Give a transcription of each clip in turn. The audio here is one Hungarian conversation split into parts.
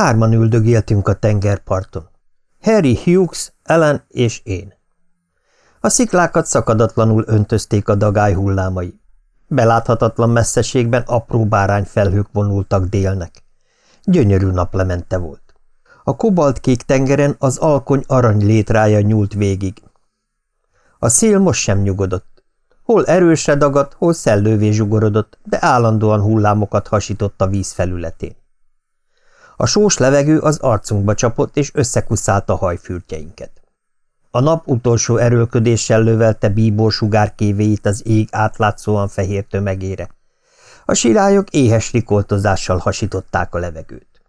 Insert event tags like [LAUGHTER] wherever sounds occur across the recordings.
Hárman üldögéltünk a tengerparton. Harry Hughes, Ellen és én. A sziklákat szakadatlanul öntözték a dagály hullámai. Beláthatatlan messzeségben apró bárányfelhők vonultak délnek. Gyönyörű naplemente volt. A kobaltkék tengeren az alkony arany létrája nyúlt végig. A szél most sem nyugodott. Hol erősre dagadt, hol szellővé zsugorodott, de állandóan hullámokat hasított a víz felületén. A sós levegő az arcunkba csapott, és összekuszált a hajfürtjeinket. A nap utolsó erőlködéssel lövelte bíbor sugárkévéit az ég átlátszóan fehér tömegére. A sirályok éhes rikoltozással hasították a levegőt.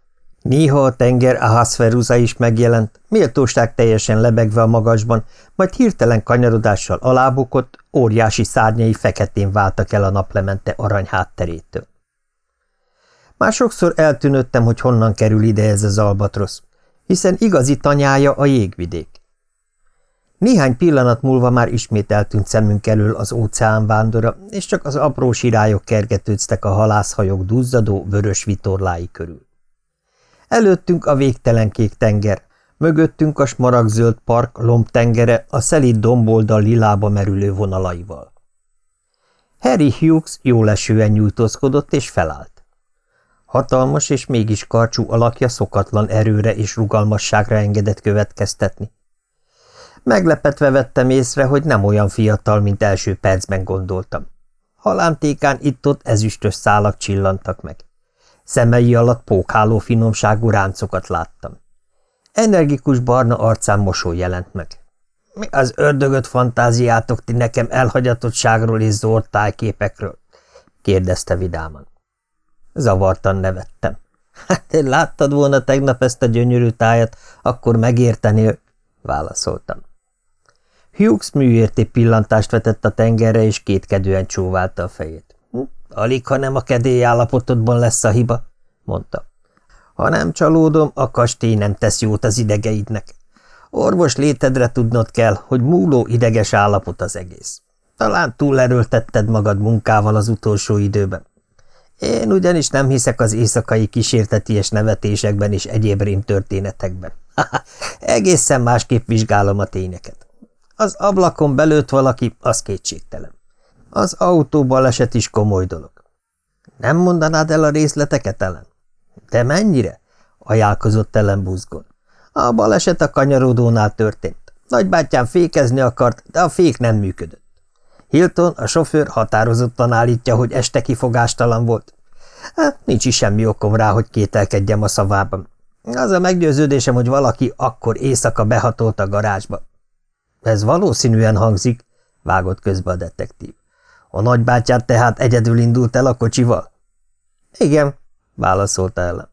Néha a tenger Ahasferusa is megjelent, méltóság teljesen lebegve a magasban, majd hirtelen kanyarodással alábukott, óriási szárnyai feketén váltak el a naplemente arany hátterétől. Már sokszor eltűnöttem, hogy honnan kerül ide ez az albatrosz, hiszen igazi tanyája a jégvidék. Néhány pillanat múlva már ismét eltűnt szemünk elől az óceán vándora, és csak az apró sirályok kergetőztek a halászhajók duzzadó, vörös vitorlái körül. Előttünk a végtelen kék tenger, mögöttünk a smaragzöld park lombtengere a szelíd domboldal lilába merülő vonalaival. Harry Hughes jól esően nyújtózkodott és felállt. Hatalmas és mégis karcsú alakja szokatlan erőre és rugalmasságra engedett következtetni. Meglepetve vettem észre, hogy nem olyan fiatal, mint első percben gondoltam. Halántékán itt-ott ezüstös szálak csillantak meg. Szemei alatt pókháló finomságú ráncokat láttam. Energikus barna arcán mosoly jelent meg. Mi az ördögöt fantáziátok ti nekem elhagyatottságról és zord tájképekről? kérdezte vidáman. Zavartan nevettem. [LAUGHS] Hát, láttad volna tegnap ezt a gyönyörű tájat, akkor megértenél, válaszoltam. Hughes műérti pillantást vetett a tengerre, és kétkedően csóválta a fejét. Hm, alig, ha nem a kedély állapotodban lesz a hiba, mondta. Ha nem csalódom, a kastély nem tesz jót az idegeidnek. Orvos létedre tudnod kell, hogy múló ideges állapot az egész. Talán túlerőltetted magad munkával az utolsó időben. Én ugyanis nem hiszek az éjszakai kísérteties nevetésekben és egyéb rémtörténetekben. [LAUGHS] Egészen másképp vizsgálom a tényeket. Az ablakon belőtt valaki, az kétségtelen. Az autó baleset is komoly dolog. Nem mondanád el a részleteket, ellen? De mennyire? ajánlkozott ellen buzgon. A baleset a kanyarodónál történt. Nagybátyám fékezni akart, de a fék nem működött. Hilton, a sofőr határozottan állítja, hogy este kifogástalan volt. Hát, nincs is semmi okom rá, hogy kételkedjem a szavában. Az a meggyőződésem, hogy valaki akkor éjszaka behatolt a garázsba. Ez valószínűen hangzik, vágott közbe a detektív. A nagybátyát tehát egyedül indult el a kocsival? Igen, válaszolta ellen.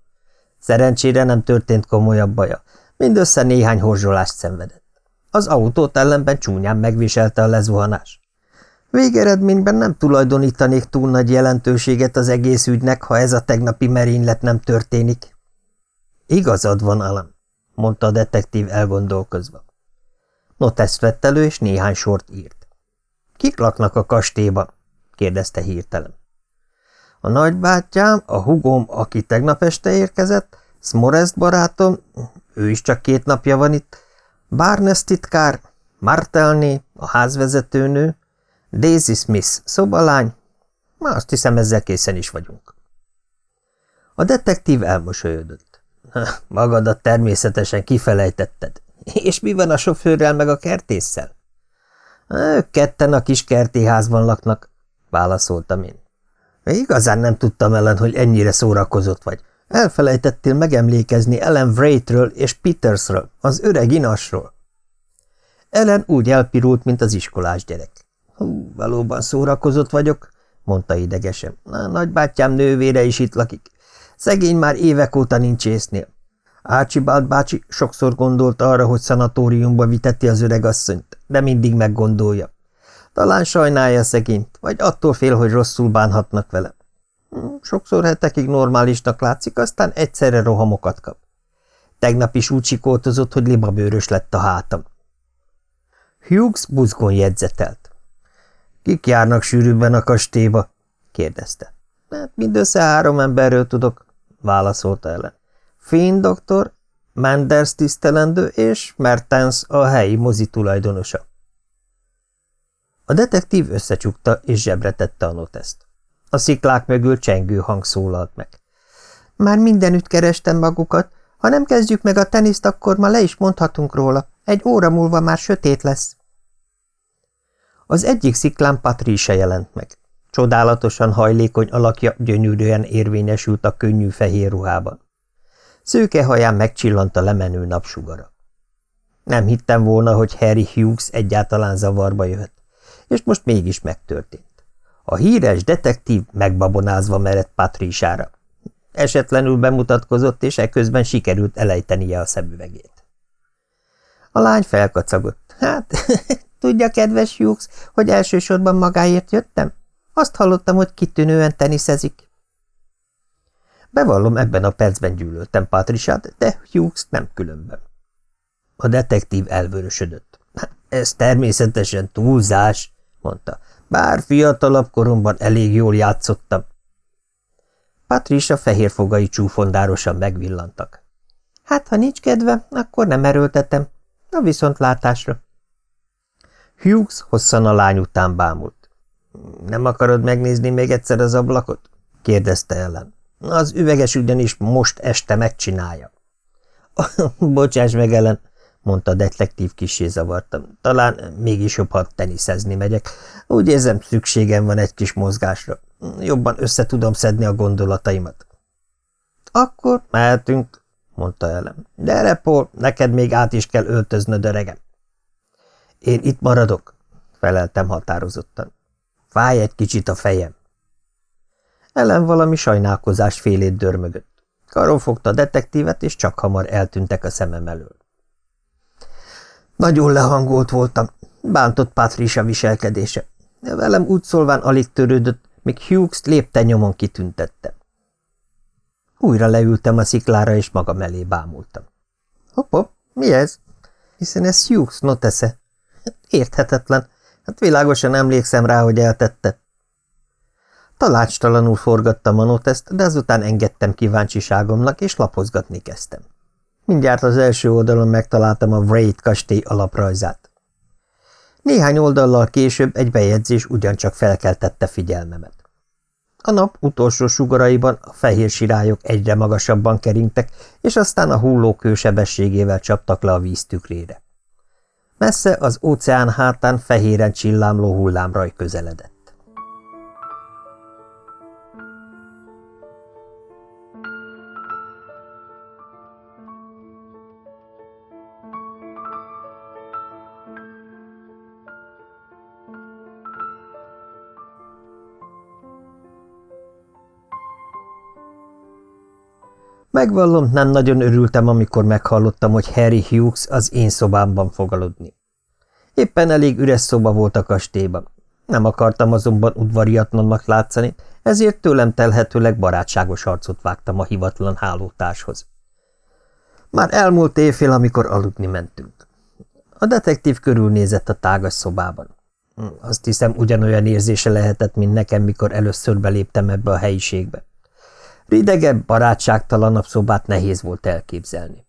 Szerencsére nem történt komolyabb baja, mindössze néhány horzsolást szenvedett. Az autót ellenben csúnyán megviselte a lezuhanás. Végeredményben nem tulajdonítanék túl nagy jelentőséget az egész ügynek, ha ez a tegnapi merénylet nem történik. Igazad van, Alan, mondta a detektív elgondolkozva. Notesz vett elő, és néhány sort írt. Kik laknak a kastélyban? kérdezte hirtelen. A nagybátyám, a hugom, aki tegnap este érkezett, Smorest barátom, ő is csak két napja van itt, Barnes titkár, Martelné, a házvezetőnő, Daisy Smith, szobalány, azt hiszem ezzel készen is vagyunk. A detektív elmosolyodott. [LAUGHS] Magadat természetesen kifelejtetted. És mi van a sofőrrel meg a kertésszel? Ők ketten a kis kertéházban laknak, válaszoltam én. Igazán nem tudtam ellen, hogy ennyire szórakozott vagy. Elfelejtettél megemlékezni Ellen Wraithről és Petersről, az öreg inasról. Ellen úgy elpirult, mint az iskolás gyerek. Hú, valóban szórakozott vagyok, mondta idegesen. A nagybátyám nővére is itt lakik. Szegény már évek óta nincs észnél. Archibald bácsi sokszor gondolt arra, hogy szanatóriumba viteti az öregasszonyt, de mindig meggondolja. Talán sajnálja szegényt, vagy attól fél, hogy rosszul bánhatnak vele. Hm, sokszor hetekig normálisnak látszik, aztán egyszerre rohamokat kap. Tegnap is úgy sikoltozott, hogy libabőrös lett a hátam. Hughes buzgón jegyzetelt. – Kik járnak sűrűbben a kastélyba? – kérdezte. – Hát mindössze három emberről tudok – válaszolta ellen. Finn doktor, Manders tisztelendő és Mertens a helyi mozi tulajdonosa. A detektív összecsukta és zsebre tette a noteszt. A sziklák mögül csengő hang szólalt meg. Már mindenütt kerestem magukat. Ha nem kezdjük meg a teniszt, akkor ma le is mondhatunk róla. Egy óra múlva már sötét lesz. Az egyik sziklán Patricia jelent meg. Csodálatosan hajlékony alakja gyönyörűen érvényesült a könnyű fehér ruhában. Szőke haján megcsillant a lemenő napsugara. Nem hittem volna, hogy Harry Hughes egyáltalán zavarba jöhet, és most mégis megtörtént. A híres detektív megbabonázva merett Patrisára. Esetlenül bemutatkozott, és ekközben sikerült elejtenie a szemüvegét. A lány felkacagott. Hát, [LAUGHS] tudja, kedves Hughes, hogy elsősorban magáért jöttem? Azt hallottam, hogy kitűnően teniszezik. Bevallom, ebben a percben gyűlöltem Patrisát, de Hughes nem különben. A detektív elvörösödött. Ez természetesen túlzás, mondta. Bár fiatalabb koromban elég jól játszottam. Patricia fehér fogai csúfondárosan megvillantak. Hát, ha nincs kedve, akkor nem erőltetem. A viszontlátásra. Hughes hosszan a lány után bámult. Nem akarod megnézni még egyszer az ablakot? kérdezte ellen. Az üveges ugyanis most este megcsinálja. [LAUGHS] Bocsáss meg, ellen, mondta a detektív kisé zavartam. Talán mégis jobb, ha teniszezni megyek. Úgy érzem, szükségem van egy kis mozgásra. Jobban össze tudom szedni a gondolataimat. Akkor mehetünk, mondta Ellen. Gyere, Paul, neked még át is kell öltöznöd, öregem. Én itt maradok, feleltem határozottan. Fáj egy kicsit a fejem. Ellen valami sajnálkozás félét dörmögött. Karon fogta a detektívet, és csak hamar eltűntek a szemem elől. Nagyon lehangolt voltam, bántott Patricia viselkedése. Velem úgy szólván alig törődött, míg Hughes lépte nyomon kitüntette. Újra leültem a sziklára, és maga mellé bámultam. Hopp, hopp, mi ez? Hiszen ez Hughes notesze. Érthetetlen. Hát világosan emlékszem rá, hogy eltette. Talácstalanul forgattam a noteszt, de azután engedtem kíváncsiságomnak, és lapozgatni kezdtem. Mindjárt az első oldalon megtaláltam a Wraith kastély alaprajzát. Néhány oldallal később egy bejegyzés ugyancsak felkeltette figyelmemet. A nap utolsó sugaraiban a fehér sirályok egyre magasabban keringtek, és aztán a hullókő sebességével csaptak le a víz tükrére. Messze az óceán hátán fehéren csillámló hullámraj közeledett. Megvallom, nem nagyon örültem, amikor meghallottam, hogy Harry Hughes az én szobámban fog aludni. Éppen elég üres szoba volt a kastélyban. Nem akartam azonban udvariatlannak látszani, ezért tőlem telhetőleg barátságos arcot vágtam a hivatlan hálótárshoz. Már elmúlt évfél, amikor aludni mentünk. A detektív körülnézett a tágas szobában. Hm, azt hiszem, ugyanolyan érzése lehetett, mint nekem, mikor először beléptem ebbe a helyiségbe. Ridegebb, barátságtalanabb szobát nehéz volt elképzelni.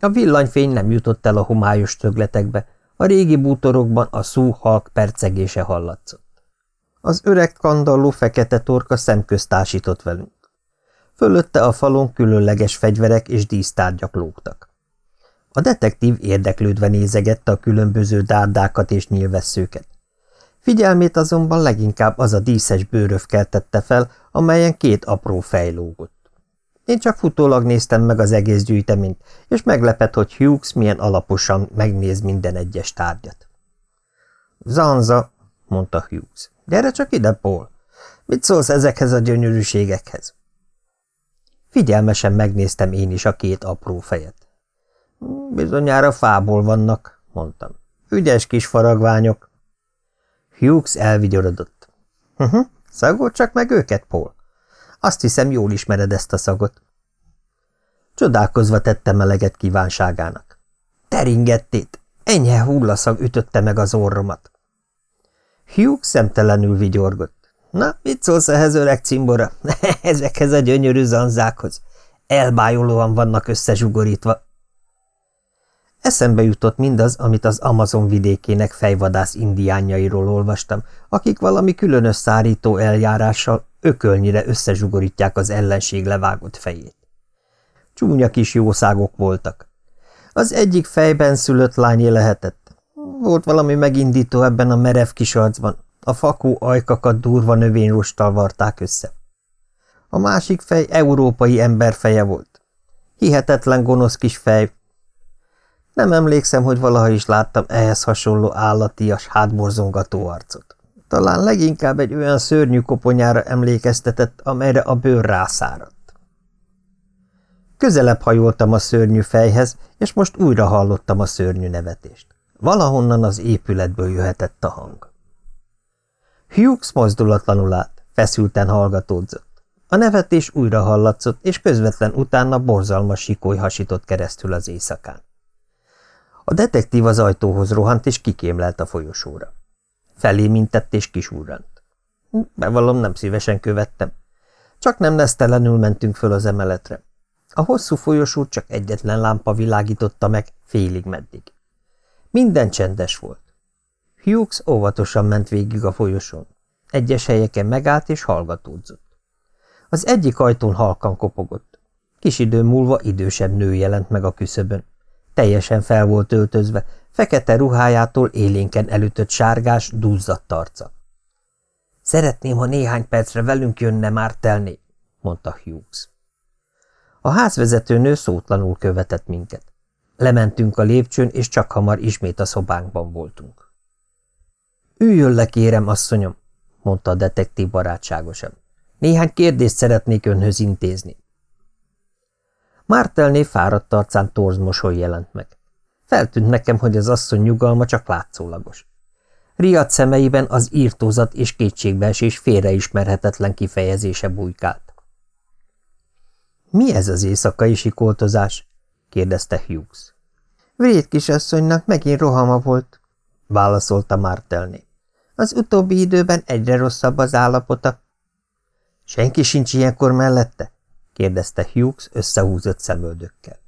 A villanyfény nem jutott el a homályos tögletekbe, a régi bútorokban a szú halk percegése hallatszott. Az öreg kandalló fekete torka szemköztásított velünk. Fölötte a falon különleges fegyverek és dísztárgyak lógtak. A detektív érdeklődve nézegette a különböző dárdákat és nyilvesszőket. Figyelmét azonban leginkább az a díszes bőröv keltette fel, amelyen két apró fej lógott. Én csak futólag néztem meg az egész gyűjteményt, és meglepett, hogy Hughes milyen alaposan megnéz minden egyes tárgyat. Zanza, mondta Hughes. Gyere csak ide, Paul. Mit szólsz ezekhez a gyönyörűségekhez? Figyelmesen megnéztem én is a két apró fejet. Bizonyára fából vannak, mondtam. Ügyes kis faragványok. Hughes elvigyorodott. Uh mhm, -huh, Szagol csak meg őket, Paul. Azt hiszem, jól ismered ezt a szagot. Csodálkozva tette meleget kívánságának. Teringettét, enyhe hullaszag ütötte meg az orromat. Hugh szemtelenül vigyorgott. Na, mit szólsz ehhez, öreg cimbora? [LAUGHS] Ezekhez a gyönyörű zanzákhoz. elbájolóan vannak összezsugorítva. Eszembe jutott mindaz, amit az Amazon vidékének fejvadász indiánjairól olvastam, akik valami különös szárító eljárással ökölnyire összezsugorítják az ellenség levágott fejét. Csúnya kis jószágok voltak. Az egyik fejben szülött lányé lehetett. Volt valami megindító ebben a merev kis arcban, a fakó ajkakat durva növényrostal varták össze. A másik fej európai ember feje volt. Hihetetlen gonosz kis fej. Nem emlékszem, hogy valaha is láttam ehhez hasonló állatias, hátborzongató arcot. Talán leginkább egy olyan szörnyű koponyára emlékeztetett, amelyre a bőr rászáradt. Közelebb hajoltam a szörnyű fejhez, és most újra hallottam a szörnyű nevetést. Valahonnan az épületből jöhetett a hang. Hughes mozdulatlanul állt, feszülten hallgatódzott. A nevetés újra hallatszott, és közvetlen utána borzalmas sikoly hasított keresztül az éjszakán. A detektív az ajtóhoz rohant, és kikémlelt a folyosóra. Felé mintett, és kisúrrant. Bevallom, nem szívesen követtem. Csak nem nesztelenül mentünk föl az emeletre. A hosszú folyosót csak egyetlen lámpa világította meg, félig meddig. Minden csendes volt. Hughes óvatosan ment végig a folyosón. Egyes helyeken megállt és hallgatódzott. Az egyik ajtón halkan kopogott. Kis idő múlva idősebb nő jelent meg a küszöbön. Teljesen fel volt öltözve, fekete ruhájától élénken elütött sárgás, duzzadt arca. Szeretném, ha néhány percre velünk jönne már telni, mondta Hughes. A házvezetőnő szótlanul követett minket. Lementünk a lépcsőn, és csak hamar ismét a szobánkban voltunk. Üljön le, kérem, asszonyom, mondta a detektív barátságosan. Néhány kérdést szeretnék önhöz intézni. Mártelné fáradt arcán torz mosoly jelent meg. Feltűnt nekem, hogy az asszony nyugalma csak látszólagos. Riad szemeiben az írtózat és kétségbeesés félreismerhetetlen kifejezése bujkált. – Mi ez az éjszakai sikoltozás? – kérdezte Hughes. – Vréd kisasszonynak megint rohama volt – válaszolta Mártelné. – Az utóbbi időben egyre rosszabb az állapota. – Senki sincs ilyenkor mellette? – kérdezte Hughes összehúzott szemöldökkel.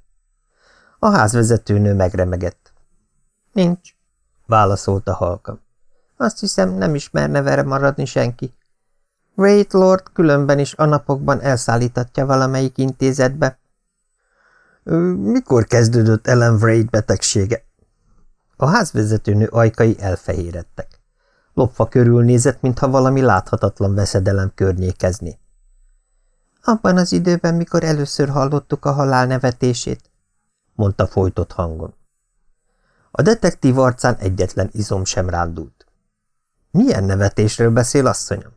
A házvezetőnő megremegett. – Nincs – válaszolta halkam. – Azt hiszem, nem ismerne vele maradni senki. Wait Lord különben is a napokban elszállítatja valamelyik intézetbe. – Mikor kezdődött Ellen Wright betegsége? A házvezetőnő ajkai elfehéredtek. Lopva körülnézett, mintha valami láthatatlan veszedelem környékezni. Abban az időben, mikor először hallottuk a halál nevetését, mondta folytott hangon. A detektív arcán egyetlen izom sem rándult. Milyen nevetésről beszél, asszonyom?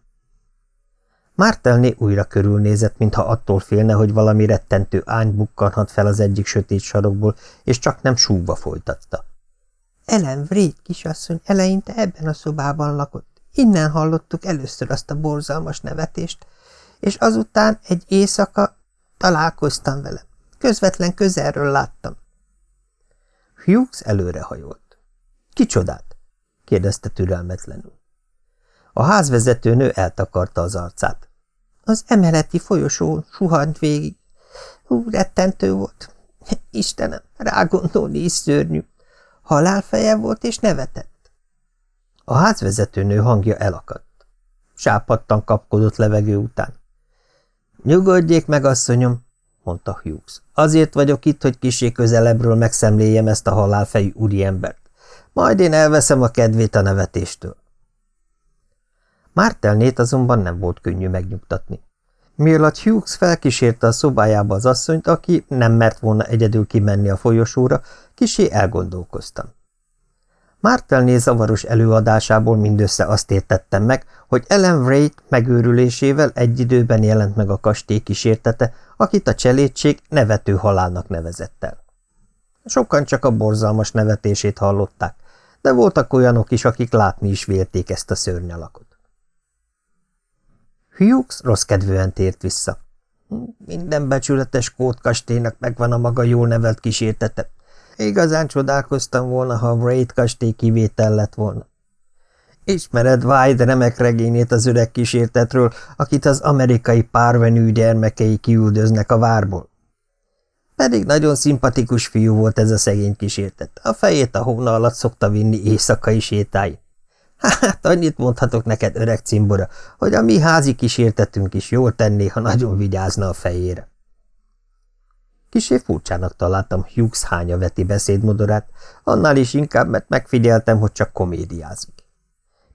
Mártelné újra körülnézett, mintha attól félne, hogy valami rettentő ány bukkanhat fel az egyik sötét sarokból, és csak nem súgva folytatta. Ellen Vréd kisasszony eleinte ebben a szobában lakott. Innen hallottuk először azt a borzalmas nevetést, és azután egy éjszaka találkoztam vele. Közvetlen közelről láttam. Hughes előrehajolt. – Kicsodát? – kérdezte türelmetlenül. A házvezetőnő eltakarta az arcát. Az emeleti folyosón suhant végig. Hú, rettentő volt. Istenem, rágondolni is szörnyű. Halálfeje volt és nevetett. A házvezetőnő hangja elakadt. Sápadtan kapkodott levegő után. Nyugodjék meg, asszonyom, mondta Hughes. Azért vagyok itt, hogy kisé közelebbről megszemléljem ezt a halálfejű úriembert. Majd én elveszem a kedvét a nevetéstől. Mártelnét azonban nem volt könnyű megnyugtatni. Mielőtt Hughes felkísérte a szobájába az asszonyt, aki nem mert volna egyedül kimenni a folyosóra, kisé elgondolkoztam. Mártelné zavaros előadásából mindössze azt értettem meg, hogy Ellen Wright megőrülésével egy időben jelent meg a kastély kísértete, akit a cselédség nevető halálnak nevezett el. Sokan csak a borzalmas nevetését hallották, de voltak olyanok is, akik látni is vélték ezt a szörnyalakot. Hughes rossz kedvűen tért vissza. Minden becsületes kódkastélynak megvan a maga jól nevelt kísértete. Igazán csodálkoztam volna, ha Wraith kastély kivétel lett volna. Ismered White remek regényét az öreg kísértetről, akit az amerikai párvenű gyermekei kiüldöznek a várból? Pedig nagyon szimpatikus fiú volt ez a szegény kísértet. A fejét a hóna alatt szokta vinni éjszakai sétáin. Hát, annyit mondhatok neked, öreg cimbora, hogy a mi házi kísértetünk is jól tenné, ha nagyon vigyázna a fejére. Kisé furcsának találtam Hughes hánya veti beszédmodorát, annál is inkább, mert megfigyeltem, hogy csak komédiázik.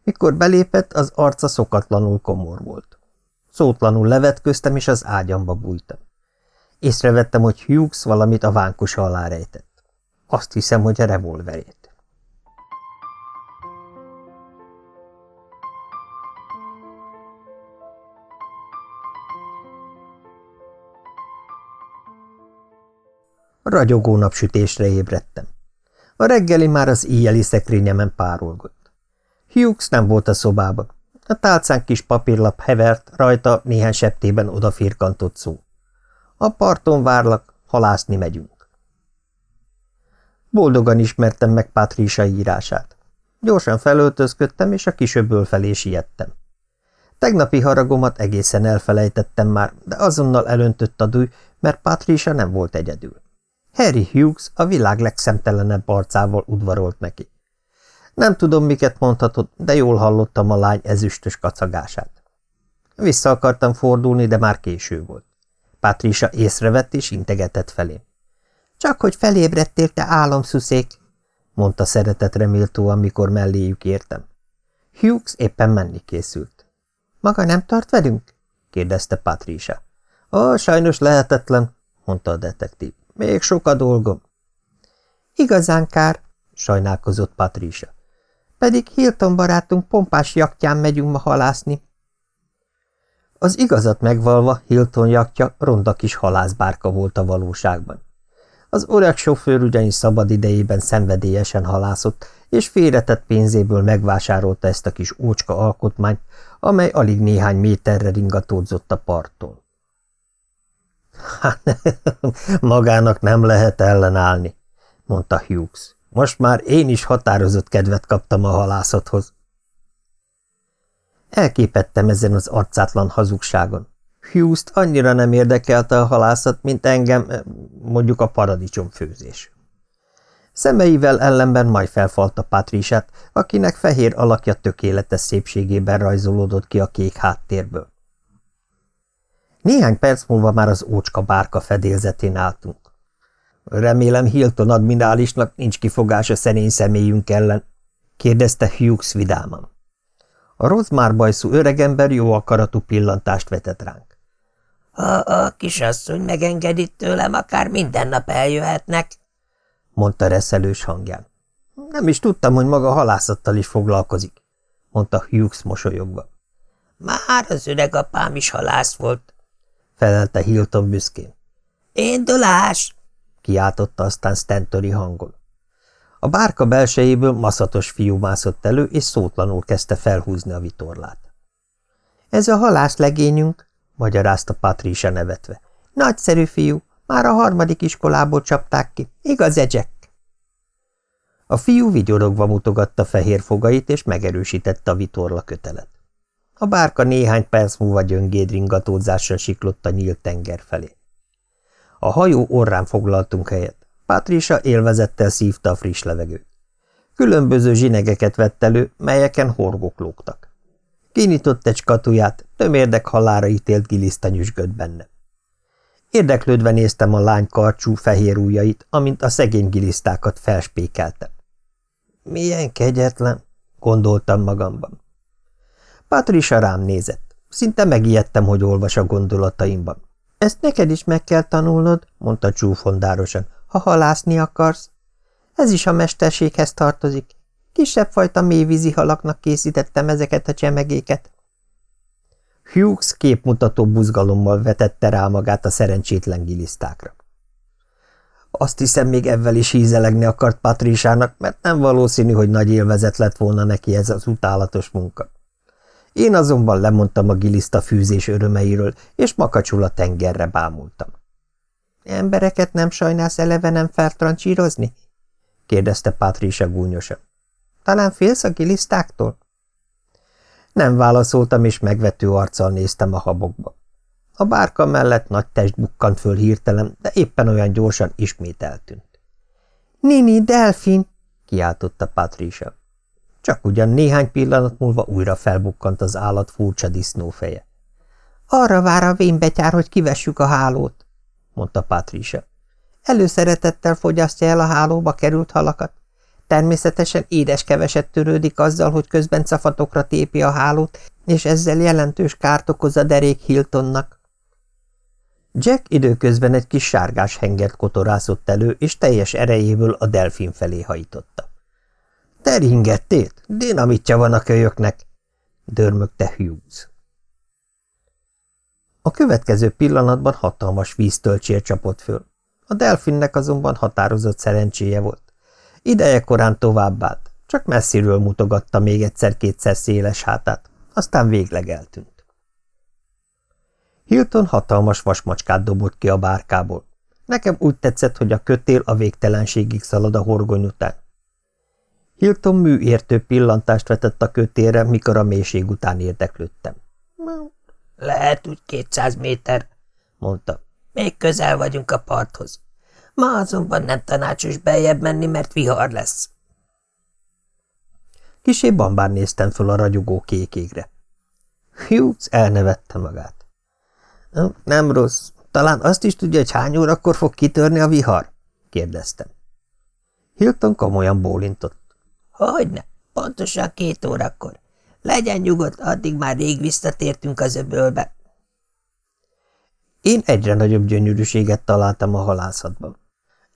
Mikor belépett, az arca szokatlanul komor volt. Szótlanul levetköztem, és az ágyamba bújtam. Észrevettem, hogy Hughes valamit a vánkusa alá rejtett. Azt hiszem, hogy a revolverét. Ragyogó napsütésre ébredtem. A reggeli már az éjjeli szekrényemen párolgott. Hughes nem volt a szobában. A tálcán kis papírlap hevert, rajta néhány septében odafirkantott szó. A parton várlak, halászni megyünk. Boldogan ismertem meg Patricia írását. Gyorsan felöltözködtem, és a kisöbből felé siettem. Tegnapi haragomat egészen elfelejtettem már, de azonnal elöntött a dúj, mert Patricia nem volt egyedül. Harry Hughes a világ legszemtelenebb arcával udvarolt neki. Nem tudom, miket mondhatott, de jól hallottam a lány ezüstös kacagását. Vissza akartam fordulni, de már késő volt. Patricia észrevett és integetett felém. Csak hogy felébredtél, te álomszuszék, mondta szeretetre méltóan, mikor melléjük értem. Hughes éppen menni készült. Maga nem tart velünk? kérdezte Patricia. Ó, sajnos lehetetlen, mondta a detektív. Még sok a dolgom. Igazán kár, sajnálkozott Patricia. Pedig Hilton barátunk pompás jaktján megyünk ma halászni. Az igazat megvalva Hilton jaktja ronda kis halászbárka volt a valóságban. Az öreg sofőr ugyanis szabad idejében szenvedélyesen halászott, és félretett pénzéből megvásárolta ezt a kis ócska alkotmányt, amely alig néhány méterre ringatódzott a parttól. [LAUGHS] Magának nem lehet ellenállni, mondta Hughes. Most már én is határozott kedvet kaptam a halászathoz. Elképettem ezen az arcátlan hazugságon. Hughes-t annyira nem érdekelte a halászat, mint engem, eh, mondjuk a paradicsomfőzés. Szemeivel ellenben majd felfalta Patrisát, akinek fehér alakja tökéletes szépségében rajzolódott ki a kék háttérből. Néhány perc múlva már az ócska bárka fedélzetén álltunk. Remélem Hilton admirálisnak nincs kifogása szerény személyünk ellen, kérdezte Hughes vidáman. A rozmárbajszú öregember jó akaratú pillantást vetett ránk. Ha a kisasszony megengedi tőlem, akár minden nap eljöhetnek, mondta reszelős hangján. Nem is tudtam, hogy maga halászattal is foglalkozik, mondta Hughes mosolyogva. Már az öreg apám is halász volt, felelte Hilton büszkén. Indulás! kiáltotta aztán Stentori hangon. A bárka belsejéből maszatos fiú mászott elő, és szótlanul kezdte felhúzni a vitorlát. Ez a halász legényünk, magyarázta Patricia nevetve. Nagyszerű fiú, már a harmadik iskolából csapták ki, igaz, Jack? A fiú vigyorogva mutogatta fehér fogait, és megerősítette a vitorla kötelet. A bárka néhány perc múlva gyöngéd ringatózással siklott a nyílt tenger felé. A hajó orrán foglaltunk helyet. Patricia élvezettel szívta a friss levegőt. Különböző zsinegeket vett elő, melyeken horgok lógtak. Kinyitott egy skatuját, tömérdek halára ítélt giliszta nyüzsgött benne. Érdeklődve néztem a lány karcsú fehér ujjait, amint a szegény gilisztákat felspékeltem. Milyen kegyetlen, gondoltam magamban. Patricia rám nézett. Szinte megijedtem, hogy olvas a gondolataimban. Ezt neked is meg kell tanulnod, mondta csúfondárosan, ha halászni akarsz. Ez is a mesterséghez tartozik. Kisebb fajta mélyvízi halaknak készítettem ezeket a csemegéket. Hughes képmutató buzgalommal vetette rá magát a szerencsétlen gilisztákra. Azt hiszem, még ebben is hízelegni akart Patrisának, mert nem valószínű, hogy nagy élvezet lett volna neki ez az utálatos munka. Én azonban lemondtam a giliszta fűzés örömeiről, és makacsul a tengerre bámultam. – Embereket nem sajnálsz eleve nem feltrancsírozni? – kérdezte Patricia gúnyosan. – Talán félsz a gilisztáktól? Nem válaszoltam, és megvető arccal néztem a habokba. A bárka mellett nagy test bukkant föl hirtelen, de éppen olyan gyorsan ismét eltűnt. – Nini, delfin! – kiáltotta Patricia. Csak ugyan néhány pillanat múlva újra felbukkant az állat furcsa disznófeje. – Arra vár a vénbetyár, hogy kivessük a hálót – mondta Patricia. – Előszeretettel fogyasztja el a hálóba került halakat. Természetesen édes keveset törődik azzal, hogy közben cafatokra tépi a hálót, és ezzel jelentős kárt okoz a derék Hiltonnak. Jack időközben egy kis sárgás hengert kotorászott elő, és teljes erejéből a delfin felé hajtotta. – Te ringettét? Dinamitja van a kölyöknek! – dörmögte Hughes. A következő pillanatban hatalmas víztölcsér csapott föl. A delfinnek azonban határozott szerencséje volt. Ideje korán továbbált, csak messziről mutogatta még egyszer-kétszer széles hátát, aztán végleg eltűnt. Hilton hatalmas vasmacskát dobott ki a bárkából. Nekem úgy tetszett, hogy a kötél a végtelenségig szalad a horgony után. Hilton műértő pillantást vetett a kötélre, mikor a mélység után érdeklődtem. Lehet úgy kétszáz méter, mondta. Még közel vagyunk a parthoz. Ma azonban nem tanácsos beljebb menni, mert vihar lesz. Kisé bambár néztem föl a ragyogó kék égre. Hughes elnevette magát. Nem rossz. Talán azt is tudja, hogy hány órakor fog kitörni a vihar? kérdeztem. Hilton komolyan bólintott. Hogyne, pontosan két órakor. Legyen nyugodt, addig már rég visszatértünk az öbölbe. Én egyre nagyobb gyönyörűséget találtam a halászatban.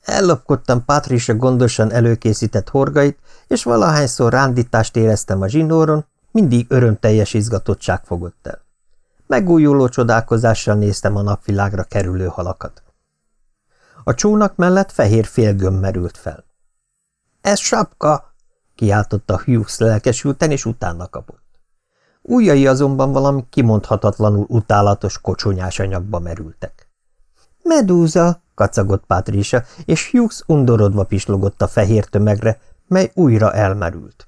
Ellopkodtam Patricia gondosan előkészített horgait, és valahányszor rándítást éreztem a zsinóron, mindig örömteljes izgatottság fogott el. Megújuló csodálkozással néztem a napvilágra kerülő halakat. A csónak mellett fehér félgöm merült fel. – Ez sapka! – kiáltotta Hughes lelkesülten, és utána kapott. Újjai azonban valami kimondhatatlanul utálatos kocsonyás anyagba merültek. – Medúza! kacagott Patricia, és Hughes undorodva pislogott a fehér tömegre, mely újra elmerült.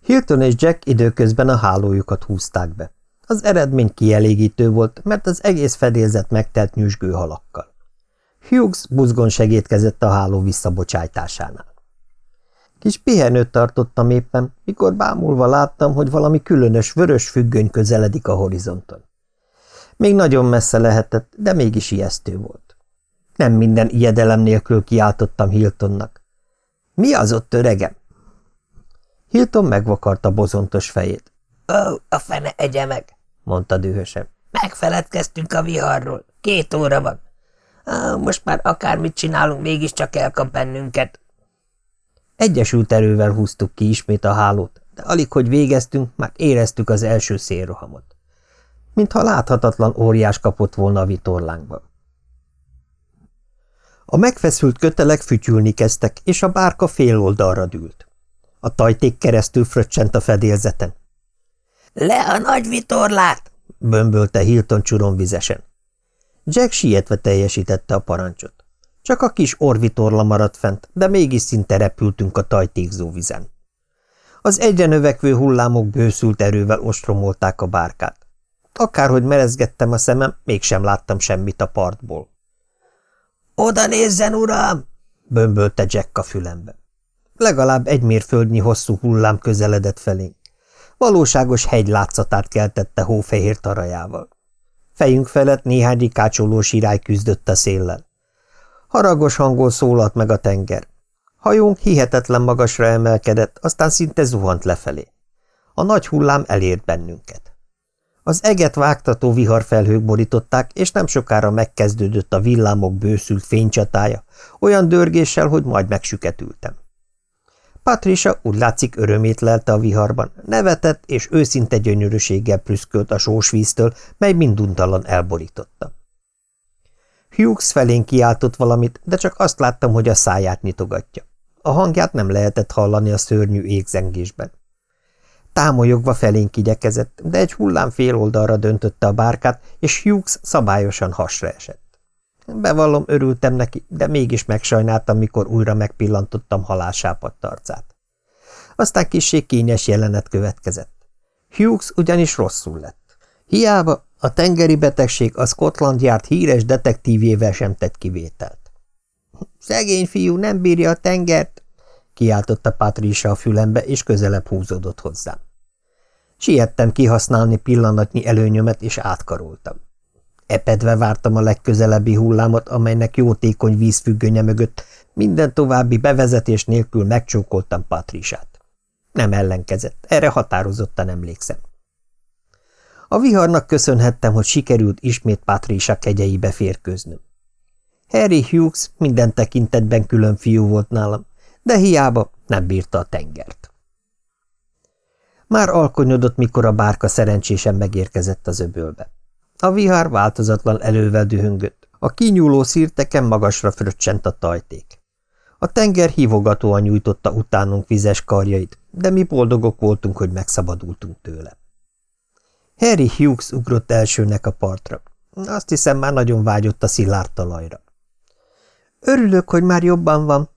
Hilton és Jack időközben a hálójukat húzták be. Az eredmény kielégítő volt, mert az egész fedélzet megtelt nyüzsgő halakkal. Hughes buzgon segítkezett a háló visszabocsájtásánál. Kis pihenőt tartottam éppen, mikor bámulva láttam, hogy valami különös vörös függöny közeledik a horizonton. Még nagyon messze lehetett, de mégis ijesztő volt. Nem minden ijedelem nélkül kiáltottam Hiltonnak. Mi az ott, öregem? Hilton megvakarta bozontos fejét. Ó, a fene egye meg, mondta dühösen. Megfeledkeztünk a viharról. Két óra van. Á, most már akármit csinálunk, mégiscsak elkap bennünket. Egyesült erővel húztuk ki ismét a hálót, de alig, hogy végeztünk, már éreztük az első szélrohamot. Mintha láthatatlan óriás kapott volna a vitorlánkba. A megfeszült kötelek fütyülni kezdtek, és a bárka fél oldalra dűlt. A tajték keresztül fröccsent a fedélzeten. – Le a nagy vitorlát! – bömbölte Hilton csuromvizesen. Jack sietve teljesítette a parancsot. Csak a kis orvitorla maradt fent, de mégis szinte repültünk a tajtékzó vizen. Az egyre növekvő hullámok bőszült erővel ostromolták a bárkát. Akárhogy merezgettem a szemem, mégsem láttam semmit a partból. Oda nézzen, uram! bömbölte Jack a fülembe. Legalább egy mérföldnyi hosszú hullám közeledett felénk. Valóságos hegy látszatát keltette hófehér tarajával. Fejünk felett néhány rikácsoló sirály küzdött a széllel. Haragos hangol szólalt meg a tenger. Hajónk hihetetlen magasra emelkedett, aztán szinte zuhant lefelé. A nagy hullám elért bennünket. Az eget vágtató viharfelhők borították, és nem sokára megkezdődött a villámok bőszült fénycsatája, olyan dörgéssel, hogy majd megsüketültem. Patricia úgy látszik örömét lelte a viharban, nevetett és őszinte gyönyörűséggel prüszkölt a sós víztől, mely minduntalan elborította. Hughes felén kiáltott valamit, de csak azt láttam, hogy a száját nyitogatja. A hangját nem lehetett hallani a szörnyű égzengésben. Támolyogva felénk igyekezett, de egy hullám fél oldalra döntötte a bárkát, és Hughes szabályosan hasra esett. Bevallom, örültem neki, de mégis megsajnáltam, mikor újra megpillantottam halálsápadt arcát. Aztán kissé kényes jelenet következett. Hughes ugyanis rosszul lett. Hiába A tengeri betegség a Scotland Yard híres detektívjével sem tett kivételt. Szegény fiú nem bírja a tengert, kiáltotta Patricia a fülembe, és közelebb húzódott hozzám. Siettem kihasználni pillanatnyi előnyömet, és átkaroltam. Epedve vártam a legközelebbi hullámot, amelynek jótékony vízfüggönye mögött minden további bevezetés nélkül megcsókoltam Patrisát. Nem ellenkezett, erre határozottan emlékszem. A viharnak köszönhettem, hogy sikerült ismét Patricia kegyeibe férkőznöm. Harry Hughes minden tekintetben külön fiú volt nálam, de hiába nem bírta a tengert. Már alkonyodott, mikor a bárka szerencsésen megérkezett az öbölbe. A vihar változatlan elővel dühöngött, a kinyúló szírteken magasra fröccsent a tajték. A tenger hívogatóan nyújtotta utánunk vizes karjait, de mi boldogok voltunk, hogy megszabadultunk tőle. Harry Hughes ugrott elsőnek a partra. Azt hiszem, már nagyon vágyott a szilárd talajra. Örülök, hogy már jobban van,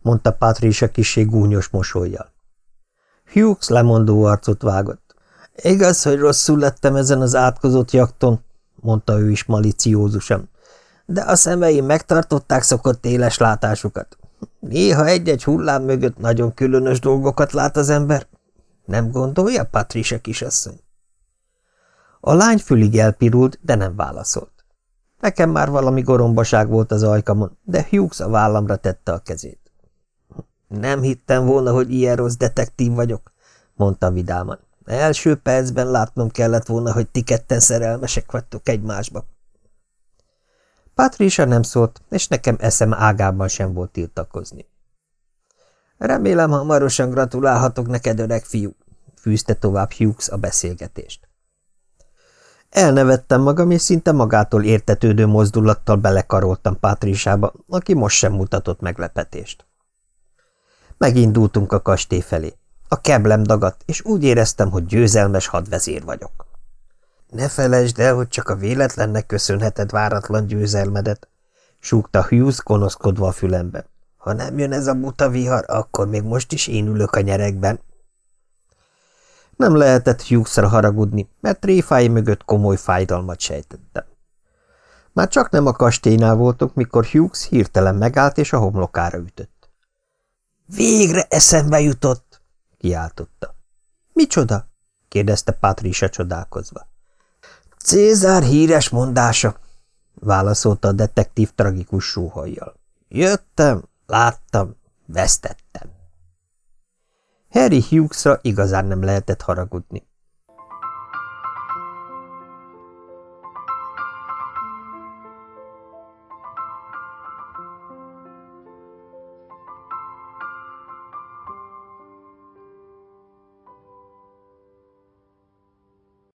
mondta Patricia kisé gúnyos mosolyjal. Hughes lemondó arcot vágott. Igaz, hogy rosszul lettem ezen az átkozott jakton, mondta ő is maliciózusan, de a szemeim megtartották szokott éles látásukat. Néha egy-egy hullám mögött nagyon különös dolgokat lát az ember. Nem gondolja, Patricia kisasszony? A lány fülig elpirult, de nem válaszolt. Nekem már valami gorombaság volt az ajkamon, de Hughes a vállamra tette a kezét. Nem hittem volna, hogy ilyen rossz detektív vagyok, mondta vidáman. Első percben látnom kellett volna, hogy ti ketten szerelmesek vagytok egymásba. Patricia nem szólt, és nekem eszem ágában sem volt tiltakozni. Remélem, hamarosan gratulálhatok neked, öreg fiú, fűzte tovább Hughes a beszélgetést. Elnevettem magam, és szinte magától értetődő mozdulattal belekaroltam Pátrisába, aki most sem mutatott meglepetést. Megindultunk a kastély felé. A keblem dagadt, és úgy éreztem, hogy győzelmes hadvezér vagyok. Ne felejtsd el, hogy csak a véletlennek köszönheted váratlan győzelmedet, súgta Hughes gonoszkodva a fülembe. Ha nem jön ez a buta vihar, akkor még most is én ülök a nyerekben. Nem lehetett Hughesra haragudni, mert tréfái mögött komoly fájdalmat sejtettem. Már csak nem a kastélynál voltunk, mikor Hughes hirtelen megállt és a homlokára ütött. – Végre eszembe jutott! – kiáltotta. – Micsoda? – kérdezte Patricia csodálkozva. – Cézár híres mondása – válaszolta a detektív tragikus sóhajjal. – Jöttem, láttam, vesztettem. Harry Hughesra igazán nem lehetett haragudni.